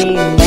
You.